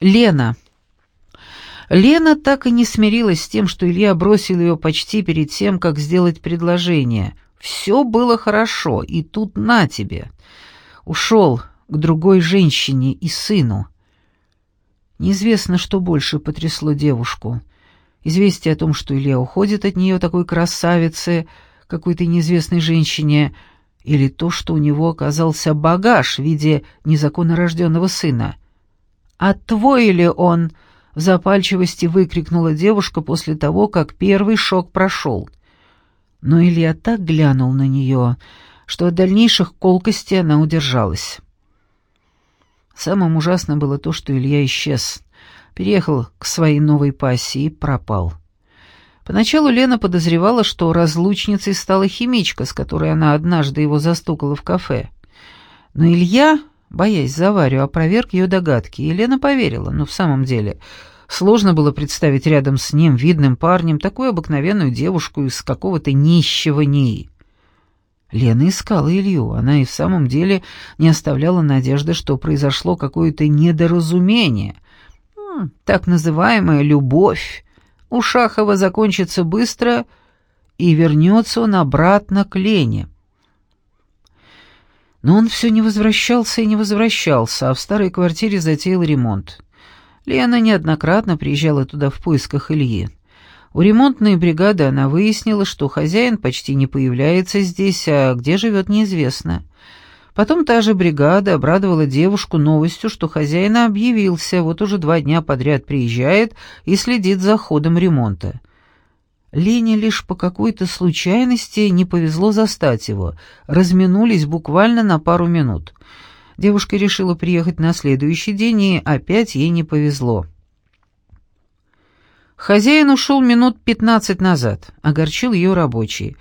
Лена. Лена так и не смирилась с тем, что Илья бросил ее почти перед тем, как сделать предложение. Все было хорошо, и тут на тебе. Ушел к другой женщине и сыну. Неизвестно, что больше потрясло девушку. Известие о том, что Илья уходит от нее такой красавице, какой-то неизвестной женщине, или то, что у него оказался багаж в виде незаконно рожденного сына — «А твой ли он?» — в запальчивости выкрикнула девушка после того, как первый шок прошел. Но Илья так глянул на нее, что от дальнейших колкостей она удержалась. Самым ужасным было то, что Илья исчез, переехал к своей новой пассии и пропал. Поначалу Лена подозревала, что разлучницей стала химичка, с которой она однажды его застукала в кафе. Но Илья боясь за Варю, опроверг ее догадки, Елена поверила, но в самом деле сложно было представить рядом с ним, видным парнем, такую обыкновенную девушку из какого-то нищего НИИ. Лена искала Илью, она и в самом деле не оставляла надежды, что произошло какое-то недоразумение. Так называемая любовь у Шахова закончится быстро, и вернется он обратно к Лене. Но он все не возвращался и не возвращался, а в старой квартире затеял ремонт. Лена неоднократно приезжала туда в поисках Ильи. У ремонтной бригады она выяснила, что хозяин почти не появляется здесь, а где живет неизвестно. Потом та же бригада обрадовала девушку новостью, что хозяин объявился, вот уже два дня подряд приезжает и следит за ходом ремонта. Лене лишь по какой-то случайности не повезло застать его. Разминулись буквально на пару минут. Девушка решила приехать на следующий день, и опять ей не повезло. Хозяин ушел минут пятнадцать назад, огорчил ее рабочий.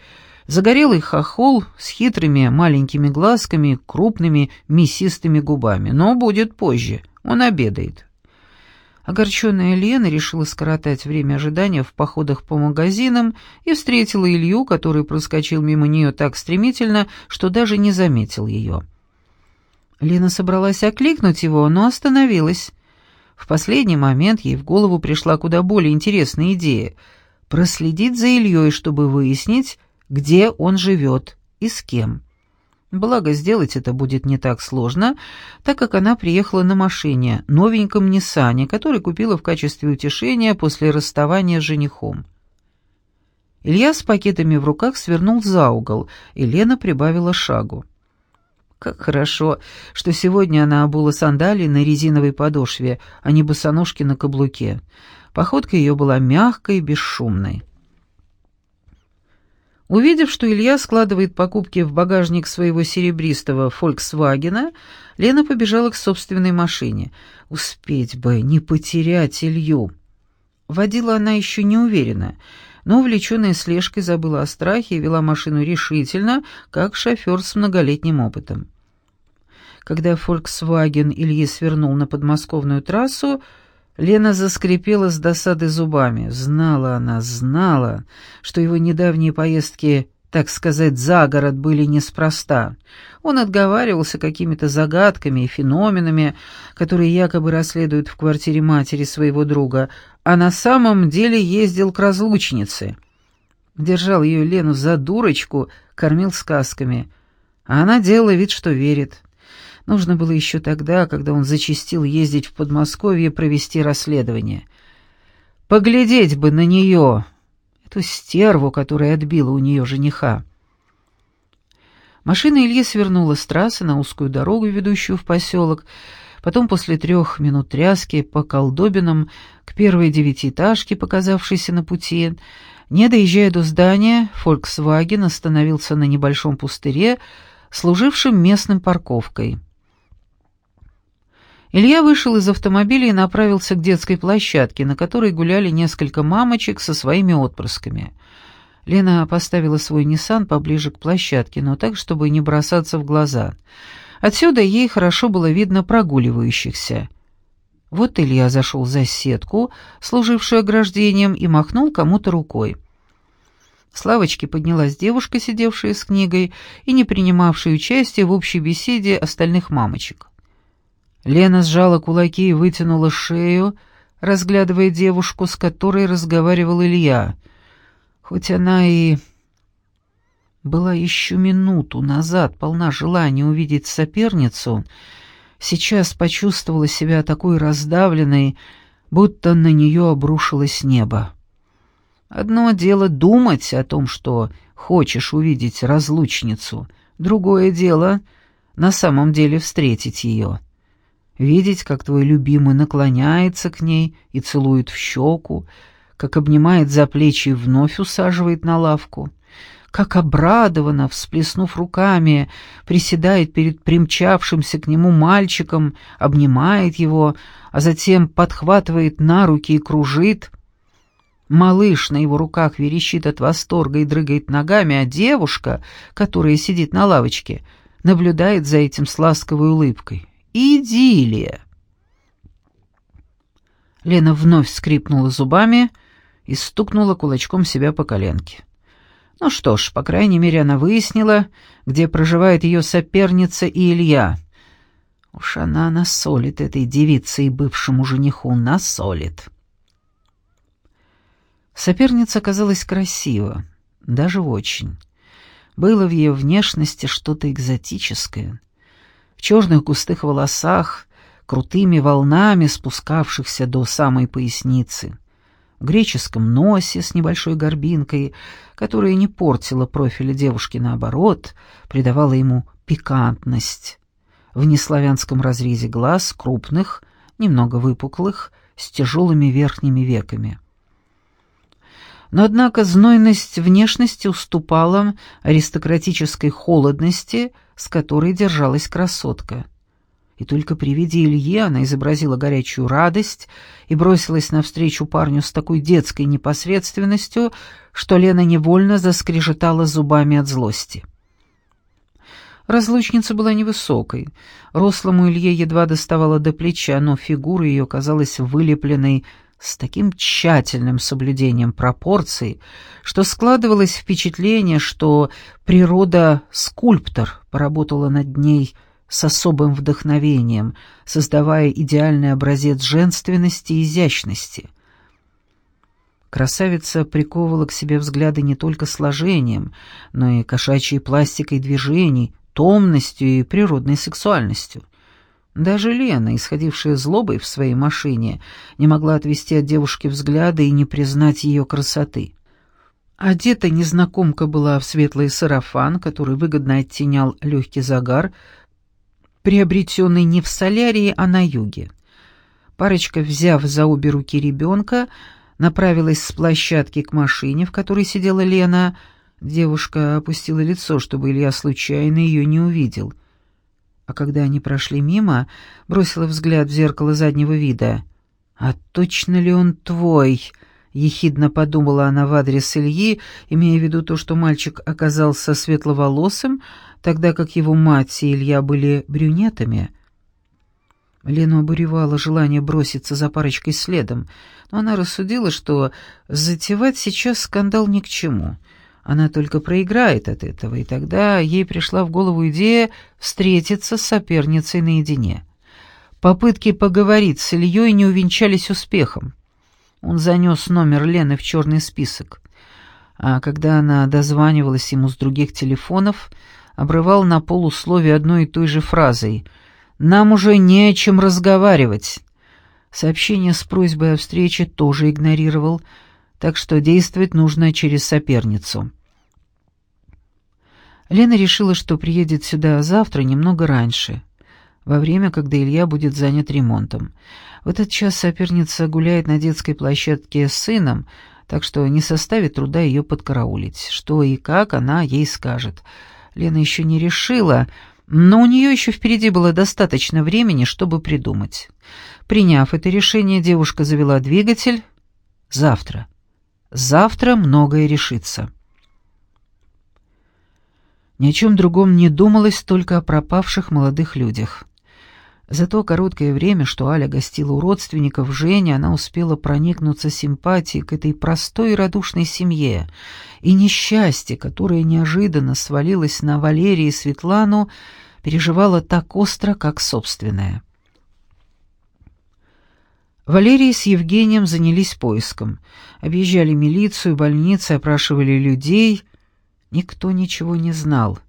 Загорелый хохол с хитрыми маленькими глазками, крупными мясистыми губами. Но будет позже, он обедает. Огорченная Лена решила скоротать время ожидания в походах по магазинам и встретила Илью, который проскочил мимо нее так стремительно, что даже не заметил ее. Лена собралась окликнуть его, но остановилась. В последний момент ей в голову пришла куда более интересная идея — проследить за Ильей, чтобы выяснить, где он живет и с кем. Благо, сделать это будет не так сложно, так как она приехала на машине, новеньком Ниссане, который купила в качестве утешения после расставания с женихом. Илья с пакетами в руках свернул за угол, и Лена прибавила шагу. Как хорошо, что сегодня она обула сандалии на резиновой подошве, а не босоножки на каблуке. Походка ее была мягкой и бесшумной. Увидев, что Илья складывает покупки в багажник своего серебристого «Фольксвагена», Лена побежала к собственной машине. Успеть бы, не потерять Илью. Водила она еще не уверенно, но, увлеченная слежкой, забыла о страхе и вела машину решительно, как шофер с многолетним опытом. Когда «Фольксваген» Ильи свернул на подмосковную трассу, Лена заскрипела с досады зубами. Знала она, знала, что его недавние поездки, так сказать, за город были неспроста. Он отговаривался какими-то загадками и феноменами, которые якобы расследуют в квартире матери своего друга, а на самом деле ездил к разлучнице. Держал ее Лену за дурочку, кормил сказками. А она делала вид, что верит. Нужно было еще тогда, когда он зачастил ездить в Подмосковье провести расследование. Поглядеть бы на нее, эту стерву, которая отбила у нее жениха. Машина Ильи свернула с трассы на узкую дорогу, ведущую в поселок, потом после трех минут тряски по колдобинам к первой девятиэтажке, показавшейся на пути. Не доезжая до здания, «Фольксваген» остановился на небольшом пустыре, служившем местным парковкой. Илья вышел из автомобиля и направился к детской площадке, на которой гуляли несколько мамочек со своими отпрысками. Лена поставила свой Ниссан поближе к площадке, но так, чтобы не бросаться в глаза. Отсюда ей хорошо было видно прогуливающихся. Вот Илья зашел за сетку, служившую ограждением, и махнул кому-то рукой. С лавочки поднялась девушка, сидевшая с книгой и не принимавшая участия в общей беседе остальных мамочек. Лена сжала кулаки и вытянула шею, разглядывая девушку, с которой разговаривал Илья. Хоть она и была еще минуту назад полна желания увидеть соперницу, сейчас почувствовала себя такой раздавленной, будто на нее обрушилось небо. Одно дело думать о том, что хочешь увидеть разлучницу, другое дело — на самом деле встретить ее. Видеть, как твой любимый наклоняется к ней и целует в щеку, как обнимает за плечи и вновь усаживает на лавку — как обрадованно, всплеснув руками, приседает перед примчавшимся к нему мальчиком, обнимает его, а затем подхватывает на руки и кружит. Малыш на его руках верещит от восторга и дрыгает ногами, а девушка, которая сидит на лавочке, наблюдает за этим с ласковой улыбкой. Идиллия! Лена вновь скрипнула зубами и стукнула кулачком себя по коленке. Ну что ж, по крайней мере, она выяснила, где проживает ее соперница и Илья. Уж она насолит этой девице и бывшему жениху, насолит. Соперница казалась красива, даже очень. Было в ее внешности что-то экзотическое. Черных густых волосах, крутыми волнами спускавшихся до самой поясницы в греческом носе с небольшой горбинкой, которая не портила профиля девушки, наоборот, придавала ему пикантность, в неславянском разрезе глаз, крупных, немного выпуклых, с тяжелыми верхними веками. Но, однако, знойность внешности уступала аристократической холодности, с которой держалась красотка. И только при виде Ильи она изобразила горячую радость и бросилась навстречу парню с такой детской непосредственностью, что Лена невольно заскрежетала зубами от злости. Разлучница была невысокой. Рослому Илье едва доставала до плеча, но фигура ее казалась вылепленной с таким тщательным соблюдением пропорций, что складывалось впечатление, что природа-скульптор поработала над ней с особым вдохновением, создавая идеальный образец женственности и изящности. Красавица приковывала к себе взгляды не только сложением, но и кошачьей пластикой движений, томностью и природной сексуальностью. Даже Лена, исходившая злобой в своей машине, не могла отвести от девушки взгляды и не признать ее красоты. Одета незнакомка была в светлый сарафан, который выгодно оттенял легкий загар, приобретенный не в солярии, а на юге. Парочка, взяв за обе руки ребенка, направилась с площадки к машине, в которой сидела Лена. Девушка опустила лицо, чтобы Илья случайно ее не увидел. А когда они прошли мимо, бросила взгляд в зеркало заднего вида. «А точно ли он твой?» — ехидно подумала она в адрес Ильи, имея в виду то, что мальчик оказался светловолосым, тогда как его мать и Илья были брюнетами. Лену обуревало желание броситься за парочкой следом, но она рассудила, что затевать сейчас скандал ни к чему. Она только проиграет от этого, и тогда ей пришла в голову идея встретиться с соперницей наедине. Попытки поговорить с Ильей не увенчались успехом. Он занес номер Лены в черный список. А когда она дозванивалась ему с других телефонов, обрывал на полусловие одной и той же фразой «Нам уже не о чем разговаривать». Сообщение с просьбой о встрече тоже игнорировал, так что действовать нужно через соперницу. Лена решила, что приедет сюда завтра немного раньше, во время, когда Илья будет занят ремонтом. В этот час соперница гуляет на детской площадке с сыном, так что не составит труда ее подкараулить. Что и как она ей скажет — Лена еще не решила, но у нее еще впереди было достаточно времени, чтобы придумать. Приняв это решение, девушка завела двигатель. Завтра. Завтра многое решится. Ни о чем другом не думалось, только о пропавших молодых людях. За то короткое время, что Аля гостила у родственников Жени, она успела проникнуться симпатией к этой простой и радушной семье, и несчастье, которое неожиданно свалилось на Валерии и Светлану, переживала так остро, как собственное. Валерий с Евгением занялись поиском. Объезжали милицию, больницы, опрашивали людей. Никто ничего не знал.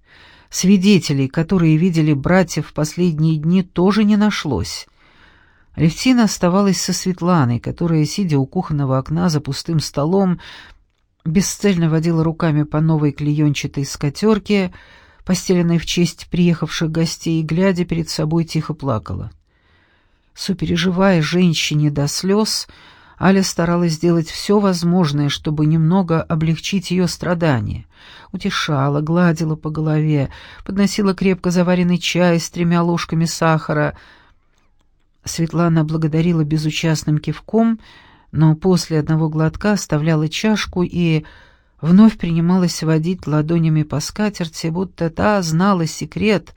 Свидетелей, которые видели братьев в последние дни, тоже не нашлось. Алевтина оставалась со Светланой, которая, сидя у кухонного окна за пустым столом, бесцельно водила руками по новой клеенчатой скатерке, постеленной в честь приехавших гостей, и, глядя перед собой, тихо плакала. Сопереживая женщине до слез, Аля старалась сделать все возможное, чтобы немного облегчить ее страдания. Утешала, гладила по голове, подносила крепко заваренный чай с тремя ложками сахара. Светлана благодарила безучастным кивком, но после одного глотка оставляла чашку и вновь принималась водить ладонями по скатерти, будто та знала секрет,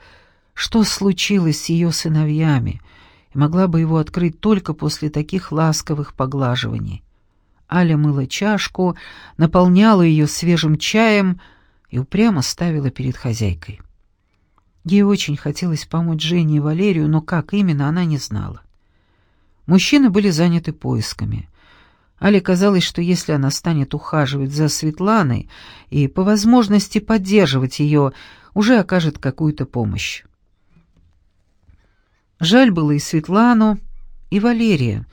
что случилось с ее сыновьями — и могла бы его открыть только после таких ласковых поглаживаний. Аля мыла чашку, наполняла ее свежим чаем и упрямо ставила перед хозяйкой. Ей очень хотелось помочь Жене и Валерию, но как именно, она не знала. Мужчины были заняты поисками. Але казалось, что если она станет ухаживать за Светланой и по возможности поддерживать ее, уже окажет какую-то помощь. Жаль было и Светлану, и Валерия,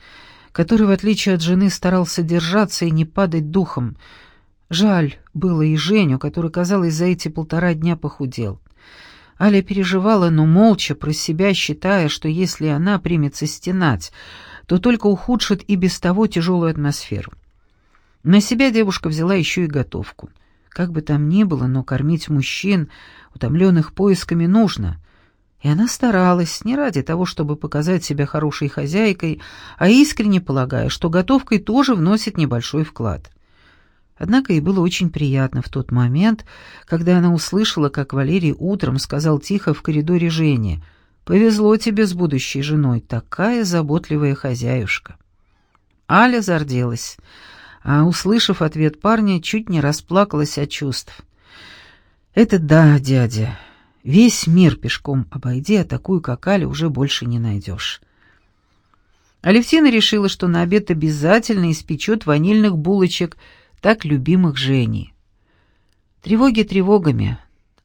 который, в отличие от жены, старался держаться и не падать духом. Жаль было и Женю, который, казалось, за эти полтора дня похудел. Аля переживала, но молча, про себя считая, что если она примется стенать, то только ухудшит и без того тяжелую атмосферу. На себя девушка взяла еще и готовку. Как бы там ни было, но кормить мужчин, утомленных поисками, нужно. И она старалась не ради того, чтобы показать себя хорошей хозяйкой, а искренне полагая, что готовкой тоже вносит небольшой вклад. Однако ей было очень приятно в тот момент, когда она услышала, как Валерий утром сказал тихо в коридоре Жене, «Повезло тебе с будущей женой, такая заботливая хозяюшка». Аля зарделась, а, услышав ответ парня, чуть не расплакалась от чувств. «Это да, дядя, Весь мир пешком обойди, а такую, как Аля, уже больше не найдешь. Алевтина решила, что на обед обязательно испечет ванильных булочек, так любимых Женей. Тревоги тревогами,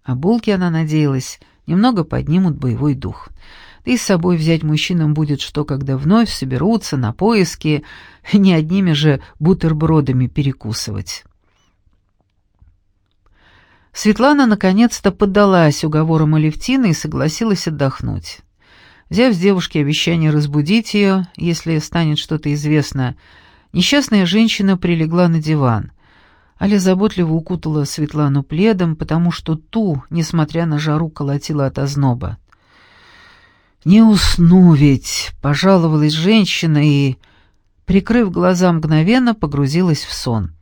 а булки, она надеялась, немного поднимут боевой дух. Да и с собой взять мужчинам будет что, когда вновь соберутся на поиски, не одними же бутербродами перекусывать. Светлана наконец-то поддалась уговорам Алевтины и согласилась отдохнуть. Взяв с девушки обещание разбудить ее, если станет что-то известно, несчастная женщина прилегла на диван. Аля заботливо укутала Светлану пледом, потому что ту, несмотря на жару, колотила от озноба. «Не усну ведь!» — пожаловалась женщина и, прикрыв глаза мгновенно, погрузилась в сон.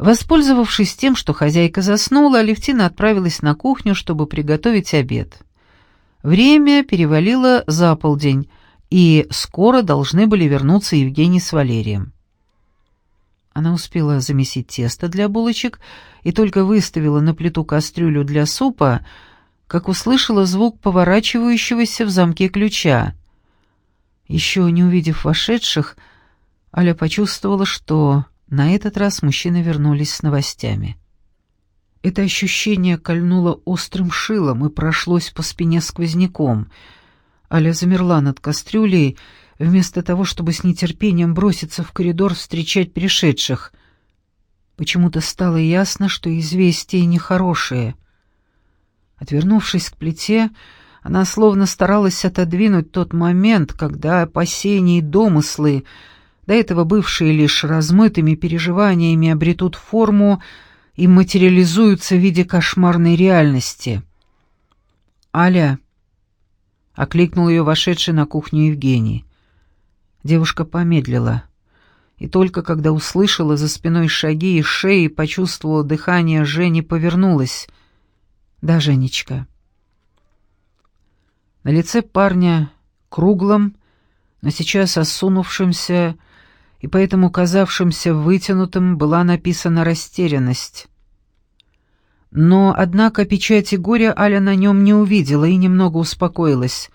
Воспользовавшись тем, что хозяйка заснула, Алевтина отправилась на кухню, чтобы приготовить обед. Время перевалило за полдень, и скоро должны были вернуться Евгений с Валерием. Она успела замесить тесто для булочек и только выставила на плиту кастрюлю для супа, как услышала звук поворачивающегося в замке ключа. Еще не увидев вошедших, Аля почувствовала, что на этот раз мужчины вернулись с новостями. Это ощущение кольнуло острым шилом и прошлось по спине сквозняком. Аля замерла над кастрюлей, вместо того, чтобы с нетерпением броситься в коридор встречать пришедших. Почему-то стало ясно, что известия нехорошие. Отвернувшись к плите, она словно старалась отодвинуть тот момент, когда опасения и домыслы — до этого бывшие лишь размытыми переживаниями обретут форму и материализуются в виде кошмарной реальности. «Аля!» — окликнул ее вошедший на кухню Евгений. Девушка помедлила, и только когда услышала за спиной шаги и шеи почувствовала дыхание Жени, повернулась. «Да, Женечка». На лице парня, круглом, но сейчас осунувшимся, и поэтому казавшимся вытянутым была написана растерянность. Но, однако, печати горя Аля на нем не увидела и немного успокоилась.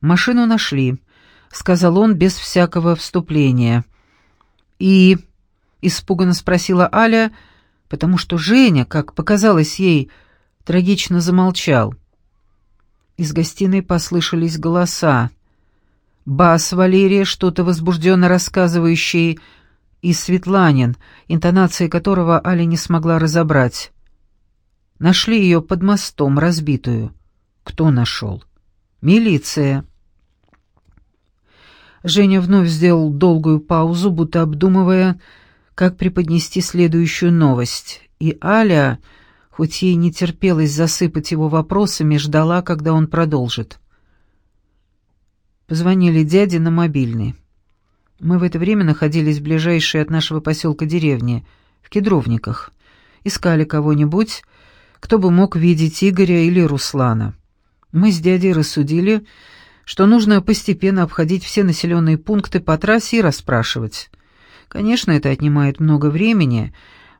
Машину нашли. — сказал он без всякого вступления. «И...» — испуганно спросила Аля, потому что Женя, как показалось ей, трагично замолчал. Из гостиной послышались голоса. Бас Валерия, что-то возбужденно рассказывающий, и Светланин, интонации которого Аля не смогла разобрать. Нашли ее под мостом, разбитую. Кто нашел? Милиция. Женя вновь сделал долгую паузу, будто обдумывая, как преподнести следующую новость. И Аля, хоть ей не терпелось засыпать его вопросами, ждала, когда он продолжит. Позвонили дяде на мобильный. Мы в это время находились в ближайшей от нашего поселка деревне, в Кедровниках. Искали кого-нибудь, кто бы мог видеть Игоря или Руслана. Мы с дядей рассудили, что нужно постепенно обходить все населенные пункты по трассе и расспрашивать. Конечно, это отнимает много времени.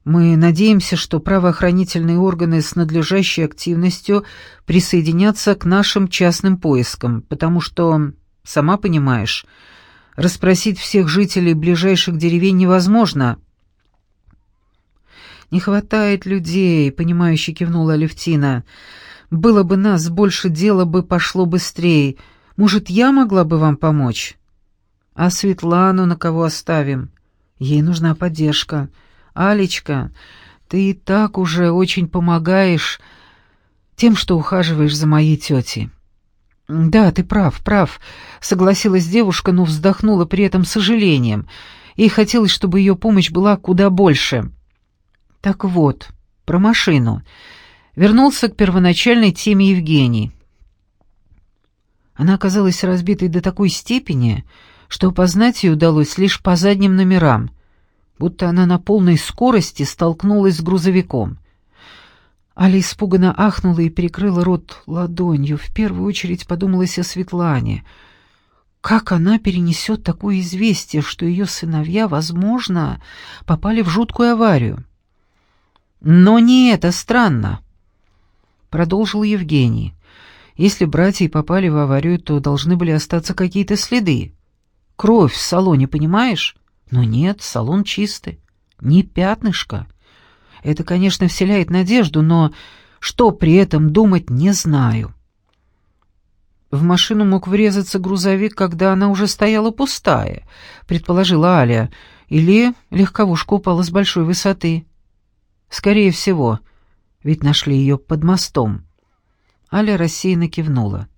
Мы надеемся, что правоохранительные органы с надлежащей активностью присоединятся к нашим частным поискам, потому что, сама понимаешь, расспросить всех жителей ближайших деревень невозможно. «Не хватает людей», — понимающе кивнула Алевтина. «Было бы нас больше, дело бы пошло быстрее. Может, я могла бы вам помочь?» «А Светлану на кого оставим? Ей нужна поддержка. Алечка, ты и так уже очень помогаешь тем, что ухаживаешь за моей тетей». «Да, ты прав, прав», — согласилась девушка, но вздохнула при этом сожалением. Ей хотелось, чтобы ее помощь была куда больше. Так вот, про машину. Вернулся к первоначальной теме Евгений. Она оказалась разбитой до такой степени, что опознать ее удалось лишь по задним номерам, будто она на полной скорости столкнулась с грузовиком. Аля испуганно ахнула и перекрыла рот ладонью. В первую очередь подумалась о Светлане. Как она перенесет такое известие, что ее сыновья, возможно, попали в жуткую аварию? Но не это странно, продолжил Евгений. Если братья попали в аварию, то должны были остаться какие-то следы. Кровь в салоне, понимаешь? Но нет, салон чистый. Ни пятнышка. Это, конечно, вселяет надежду, но что при этом думать, не знаю. В машину мог врезаться грузовик, когда она уже стояла пустая, предположила Аля, или легковушка упала с большой высоты. Скорее всего, ведь нашли ее под мостом. Аля рассеянно кивнула.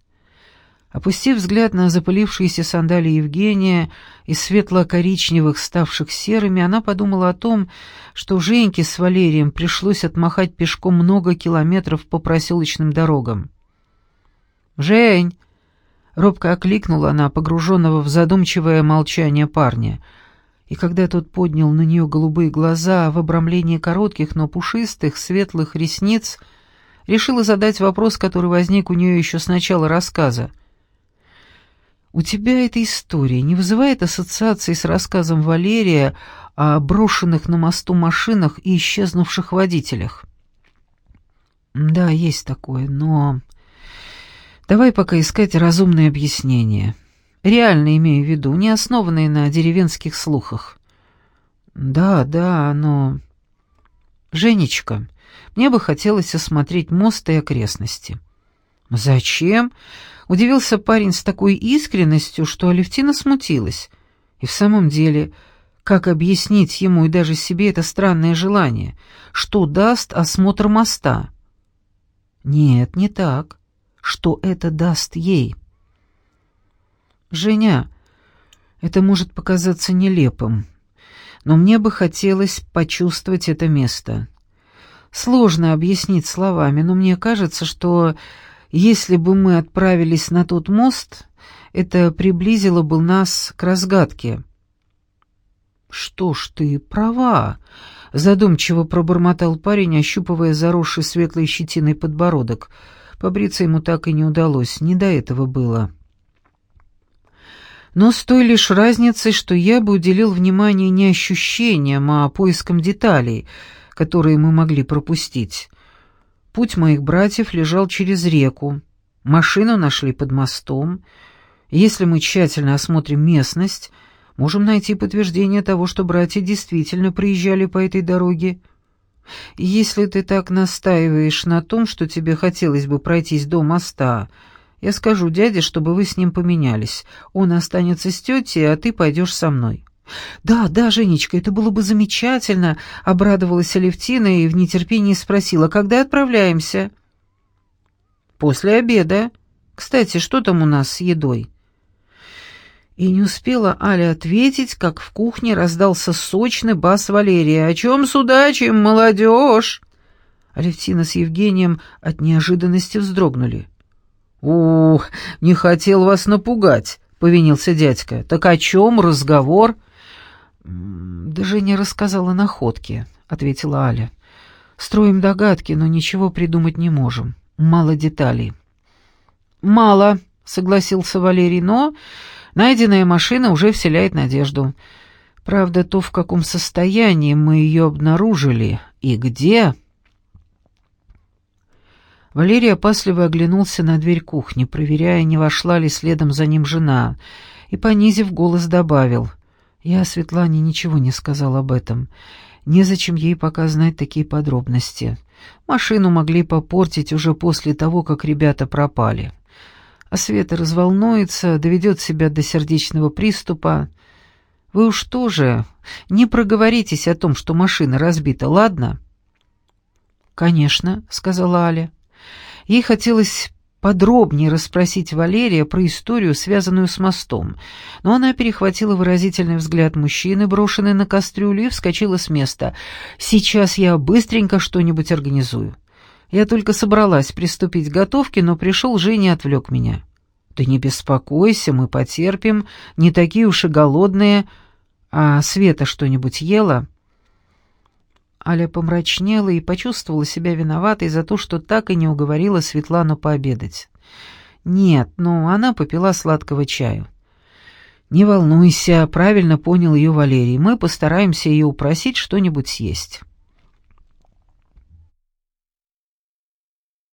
Опустив взгляд на запылившиеся сандалии Евгения из светло-коричневых, ставших серыми, она подумала о том, что Женьке с Валерием пришлось отмахать пешком много километров по проселочным дорогам. «Жень!» — робко окликнула она, погруженного в задумчивое молчание парня. И когда тот поднял на нее голубые глаза в обрамлении коротких, но пушистых, светлых ресниц, решила задать вопрос, который возник у нее еще с начала рассказа. У тебя эта история не вызывает ассоциации с рассказом Валерия о брошенных на мосту машинах и исчезнувших водителях? Да, есть такое, но... Давай пока искать разумные объяснения. Реально имею в виду, не основанные на деревенских слухах. Да, да, но... Женечка, мне бы хотелось осмотреть мост и окрестности. Зачем? Удивился парень с такой искренностью, что Алевтина смутилась. И в самом деле, как объяснить ему и даже себе это странное желание? Что даст осмотр моста? Нет, не так. Что это даст ей? Женя, это может показаться нелепым, но мне бы хотелось почувствовать это место. Сложно объяснить словами, но мне кажется, что если бы мы отправились на тот мост, это приблизило бы нас к разгадке. «Что ж, ты права», — задумчиво пробормотал парень, ощупывая заросший светлой щетиной подбородок. Побриться ему так и не удалось, не до этого было. Но с той лишь разницей, что я бы уделил внимание не ощущениям, а поискам деталей, которые мы могли пропустить. Путь моих братьев лежал через реку. Машину нашли под мостом. Если мы тщательно осмотрим местность, можем найти подтверждение того, что братья действительно приезжали по этой дороге. Если ты так настаиваешь на том, что тебе хотелось бы пройтись до моста, я скажу дяде, чтобы вы с ним поменялись. Он останется с тетей, а ты пойдешь со мной». «Да, да, Женечка, это было бы замечательно», — обрадовалась Алевтина и в нетерпении спросила, «когда отправляемся?» «После обеда. Кстати, что там у нас с едой?» И не успела Аля ответить, как в кухне раздался сочный бас Валерия. «О чем судачим, молодежь?» Алевтина с Евгением от неожиданности вздрогнули. «Ух, не хотел вас напугать», — повинился дядька. «Так о чем разговор?» «Да Женя рассказала находки», — ответила Аля. «Строим догадки, но ничего придумать не можем. Мало деталей». «Мало», — согласился Валерий, — «но Найденная машина уже вселяет надежду. Правда, то, в каком состоянии мы ее обнаружили и где... Валерий опасливо оглянулся на дверь кухни, проверяя, не вошла ли следом за ним жена, и, понизив голос, добавил. «Я Светлане ничего не сказал об этом. Незачем ей пока знать такие подробности. Машину могли попортить уже после того, как ребята пропали» а Света разволнуется, доведет себя до сердечного приступа. Вы уж тоже не проговоритесь о том, что машина разбита, ладно?» «Конечно», — сказала Аля. Ей хотелось подробнее расспросить Валерия про историю, связанную с мостом, но она перехватила выразительный взгляд мужчины, брошенный на кастрюлю, и вскочила с места. «Сейчас я быстренько что-нибудь организую». Я только собралась приступить к готовке, но пришел Женя и отвлек меня. «Да не беспокойся, мы потерпим, не такие уж и голодные. А Света что-нибудь ела?» Аля помрачнела и почувствовала себя виноватой за то, что так и не уговорила Светлану пообедать. «Нет, ну, она попила сладкого чаю». «Не волнуйся», — правильно понял ее Валерий, — «мы постараемся ее упросить что-нибудь съесть».